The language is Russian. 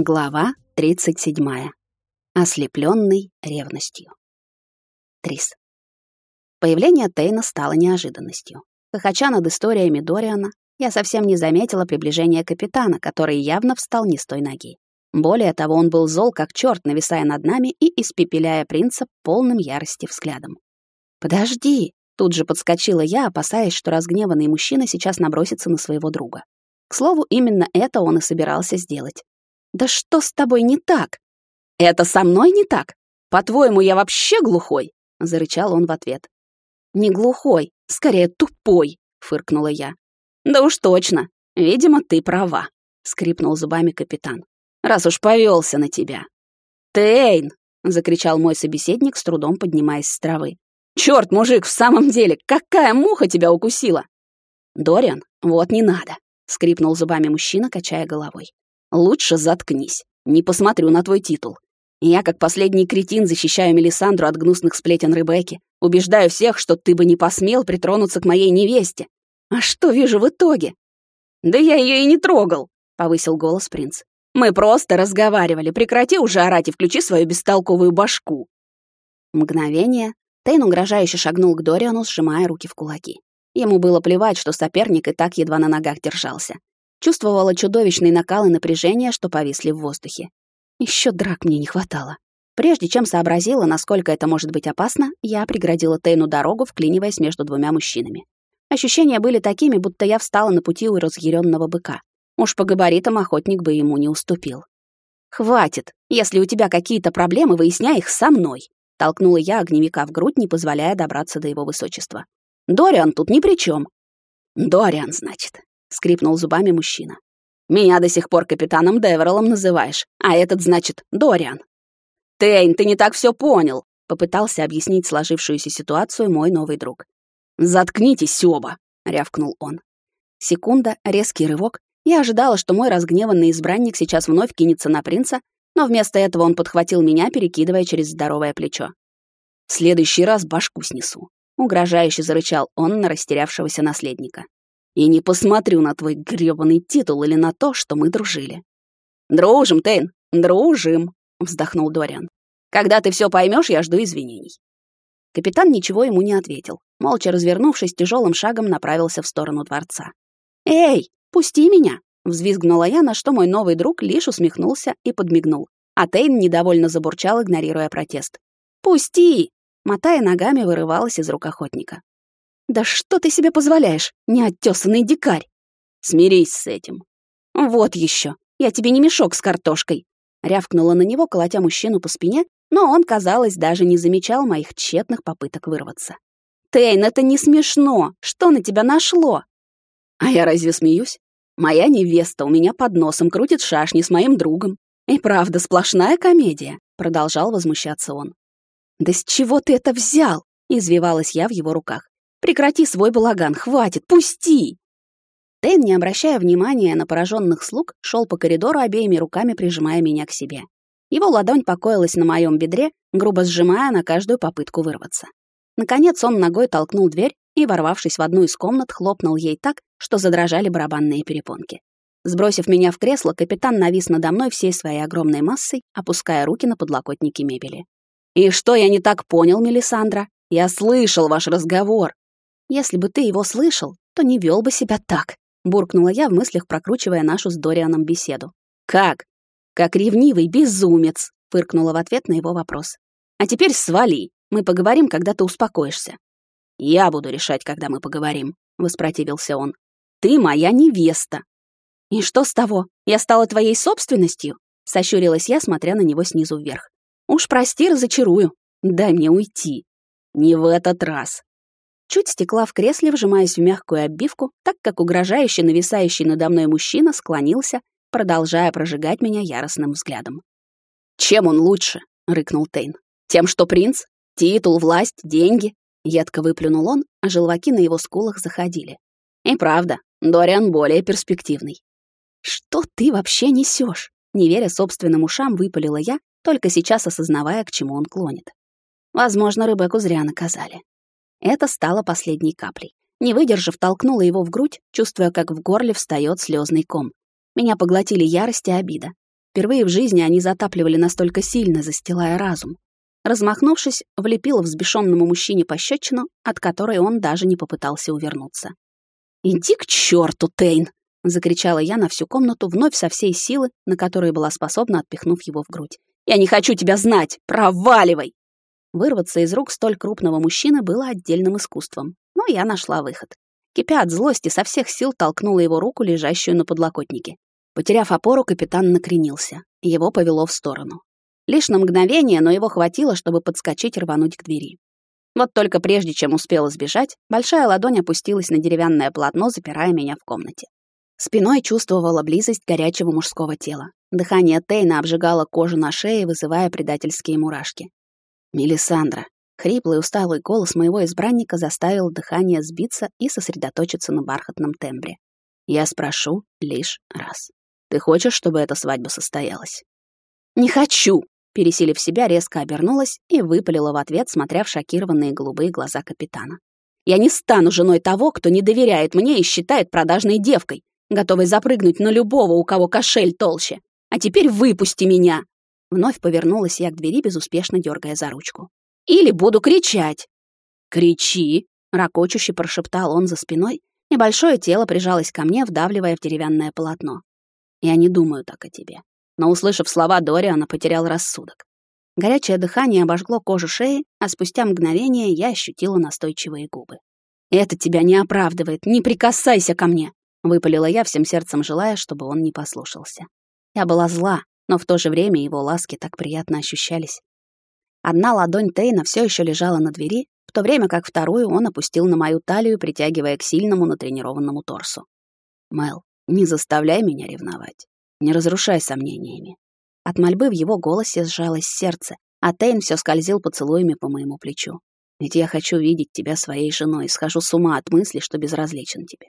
Глава 37. Ослепленный ревностью. Трис. Появление Тейна стало неожиданностью. Хохоча над историями Дориана, я совсем не заметила приближения капитана, который явно встал не с той ноги. Более того, он был зол как черт, нависая над нами и испепеляя принца полным ярости взглядом. «Подожди!» — тут же подскочила я, опасаясь, что разгневанный мужчина сейчас набросится на своего друга. К слову, именно это он и собирался сделать. «Да что с тобой не так?» «Это со мной не так? По-твоему, я вообще глухой?» — зарычал он в ответ. «Не глухой, скорее тупой», — фыркнула я. «Да уж точно. Видимо, ты права», — скрипнул зубами капитан. «Раз уж повелся на тебя». «Тейн!» — закричал мой собеседник, с трудом поднимаясь с травы. «Чёрт, мужик, в самом деле, какая муха тебя укусила?» «Дориан, вот не надо», — скрипнул зубами мужчина, качая головой. Лучше заткнись. Не посмотрю на твой титул. Я, как последний кретин, защищаю Мелисандру от гнусных сплетен Ребекки, убеждаю всех, что ты бы не посмел притронуться к моей невесте. А что вижу в итоге? Да я ее и не трогал, повысил голос принц. Мы просто разговаривали. Прекрати уже орать и включи свою бестолковую башку. Мгновение. Тейн угрожающе шагнул к Дориану, сжимая руки в кулаки. Ему было плевать, что соперник и так едва на ногах держался. Чувствовала чудовищный накал и напряжение, что повисли в воздухе. Еще драк мне не хватало. Прежде чем сообразила, насколько это может быть опасно, я преградила Тейну дорогу, вклиниваясь между двумя мужчинами. Ощущения были такими, будто я встала на пути у разъяренного быка. Уж по габаритам охотник бы ему не уступил. «Хватит! Если у тебя какие-то проблемы, выясняй их со мной!» Толкнула я огневика в грудь, не позволяя добраться до его высочества. «Дориан тут ни при чем. «Дориан, значит. — скрипнул зубами мужчина. «Меня до сих пор капитаном Деверолом называешь, а этот, значит, Дориан». «Тейн, ты не так все понял», — попытался объяснить сложившуюся ситуацию мой новый друг. «Заткнитесь оба», — рявкнул он. Секунда, резкий рывок. Я ожидала, что мой разгневанный избранник сейчас вновь кинется на принца, но вместо этого он подхватил меня, перекидывая через здоровое плечо. «В следующий раз башку снесу», — угрожающе зарычал он на растерявшегося наследника и не посмотрю на твой грёбаный титул или на то, что мы дружили. Дружим, Тейн, дружим, вздохнул Дориан. Когда ты все поймешь, я жду извинений. Капитан ничего ему не ответил. Молча развернувшись, тяжелым шагом направился в сторону дворца. «Эй, пусти меня!» — взвизгнула я, на что мой новый друг лишь усмехнулся и подмигнул. А Тейн недовольно забурчал, игнорируя протест. «Пусти!» — мотая ногами, вырывалась из рук охотника. «Да что ты себе позволяешь, неоттесанный дикарь?» «Смирись с этим». «Вот еще, я тебе не мешок с картошкой», рявкнула на него, колотя мужчину по спине, но он, казалось, даже не замечал моих тщетных попыток вырваться. «Тейн, это не смешно! Что на тебя нашло?» «А я разве смеюсь? Моя невеста у меня под носом крутит шашни с моим другом. И правда, сплошная комедия», — продолжал возмущаться он. «Да с чего ты это взял?» — извивалась я в его руках. Прекрати свой балаган, хватит, пусти!» Тейн, не обращая внимания на пораженных слуг, шел по коридору обеими руками, прижимая меня к себе. Его ладонь покоилась на моем бедре, грубо сжимая на каждую попытку вырваться. Наконец он ногой толкнул дверь и, ворвавшись в одну из комнат, хлопнул ей так, что задрожали барабанные перепонки. Сбросив меня в кресло, капитан навис надо мной всей своей огромной массой, опуская руки на подлокотники мебели. «И что я не так понял, Мелисандра? Я слышал ваш разговор. Если бы ты его слышал, то не вел бы себя так, буркнула я в мыслях, прокручивая нашу с Дорианом беседу. Как? Как ревнивый безумец, фыркнула в ответ на его вопрос. А теперь свали. Мы поговорим, когда ты успокоишься. Я буду решать, когда мы поговорим, воспротивился он. Ты моя невеста. И что с того? Я стала твоей собственностью? сощурилась я, смотря на него снизу вверх. Уж прости, разочарую. Дай мне уйти. Не в этот раз, Чуть стекла в кресле, вжимаясь в мягкую обивку, так как угрожающий нависающий надо мной мужчина склонился, продолжая прожигать меня яростным взглядом. «Чем он лучше?» — рыкнул Тейн. «Тем, что принц? Титул, власть, деньги?» Едко выплюнул он, а желваки на его скулах заходили. «И правда, Дориан более перспективный». «Что ты вообще несешь? Не веря собственным ушам, выпалила я, только сейчас осознавая, к чему он клонит. Возможно, Ребекку зря наказали. Это стало последней каплей. Не выдержав, толкнула его в грудь, чувствуя, как в горле встает слезный ком. Меня поглотили ярость и обида. Впервые в жизни они затапливали настолько сильно, застилая разум. Размахнувшись, влепила взбешенному мужчине пощечину, от которой он даже не попытался увернуться. «Иди к черту, Тейн!» — закричала я на всю комнату, вновь со всей силы, на которой была способна, отпихнув его в грудь. «Я не хочу тебя знать! Проваливай!» Вырваться из рук столь крупного мужчины было отдельным искусством, но я нашла выход. Кипя от злости, со всех сил толкнула его руку, лежащую на подлокотнике. Потеряв опору, капитан накренился. Его повело в сторону. Лишь на мгновение, но его хватило, чтобы подскочить и рвануть к двери. Вот только прежде, чем успела сбежать, большая ладонь опустилась на деревянное полотно, запирая меня в комнате. Спиной чувствовала близость горячего мужского тела. Дыхание Тейна обжигало кожу на шее, вызывая предательские мурашки. «Мелисандра!» Хриплый усталый голос моего избранника заставил дыхание сбиться и сосредоточиться на бархатном тембре. «Я спрошу лишь раз. Ты хочешь, чтобы эта свадьба состоялась?» «Не хочу!» Пересилив себя, резко обернулась и выпалила в ответ, смотря в шокированные голубые глаза капитана. «Я не стану женой того, кто не доверяет мне и считает продажной девкой, готовой запрыгнуть на любого, у кого кошель толще. А теперь выпусти меня!» Вновь повернулась я к двери, безуспешно дергая за ручку. «Или буду кричать!» «Кричи!» — ракочуще прошептал он за спиной, и большое тело прижалось ко мне, вдавливая в деревянное полотно. «Я не думаю так о тебе но, услышав слова Дориана, потерял рассудок. Горячее дыхание обожгло кожу шеи, а спустя мгновение я ощутила настойчивые губы. «Это тебя не оправдывает, не прикасайся ко мне!» — выпалила я всем сердцем, желая, чтобы он не послушался. Я была зла, но в то же время его ласки так приятно ощущались. Одна ладонь Тейна все еще лежала на двери, в то время как вторую он опустил на мою талию, притягивая к сильному натренированному торсу. «Мэл, не заставляй меня ревновать. Не разрушай сомнениями. От мольбы в его голосе сжалось сердце, а Тейн все скользил поцелуями по моему плечу. Ведь я хочу видеть тебя своей женой и схожу с ума от мысли, что безразличен тебе.